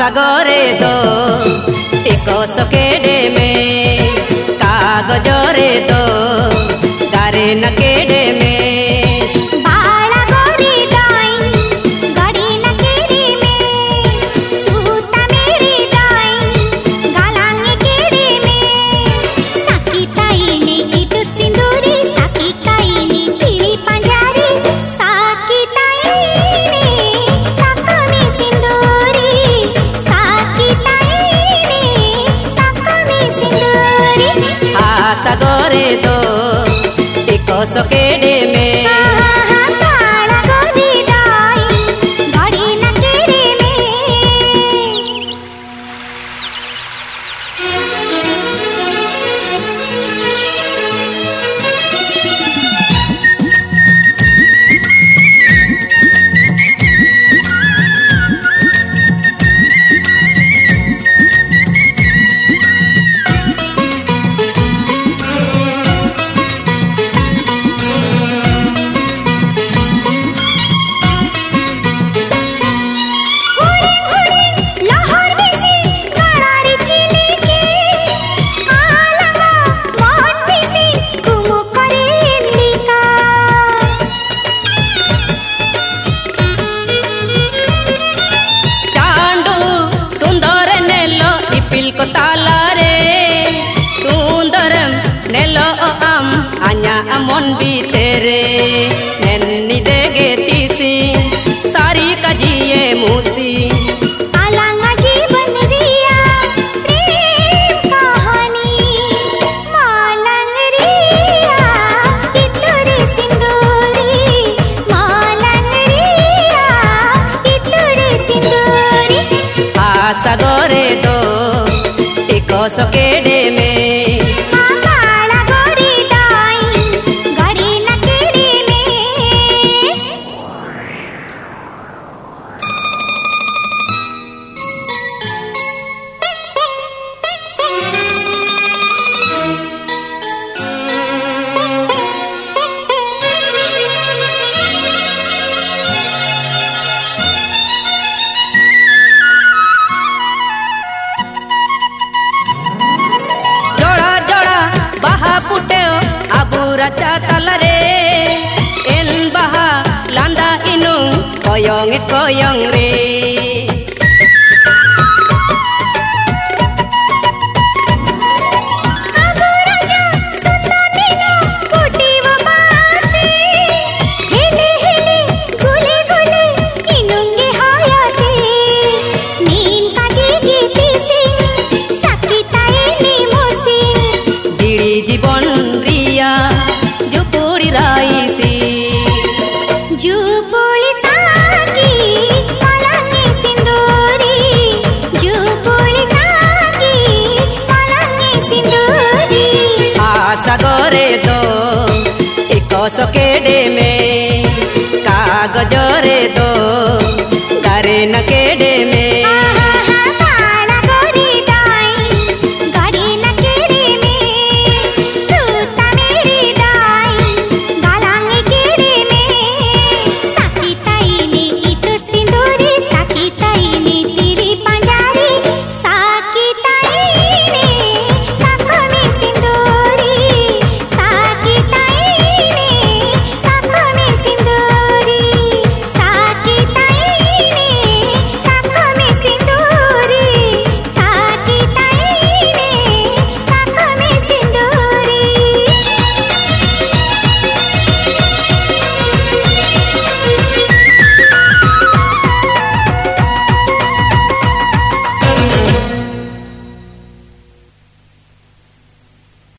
সাগরেতো টিকস কেডে মে কাগজরেতো গারে না কেডে करे दो। एक सकेड़े में anya amon bi tere nenni dege tisi sari kajiye musi alanga जीवन रिया प्रेम कहानी मालंग रिया इतुर सिंदूरी मालंग रिया इतुर सिंदूरी आशा गोरे दो टिको सकेडे में ಆಚ ತಲರೇ ಎನ್ ಬಹ ಲಂದ ಇನ್ನು koyong ಕೊಯಂಗ್ ರೇ ेडेमे कागरे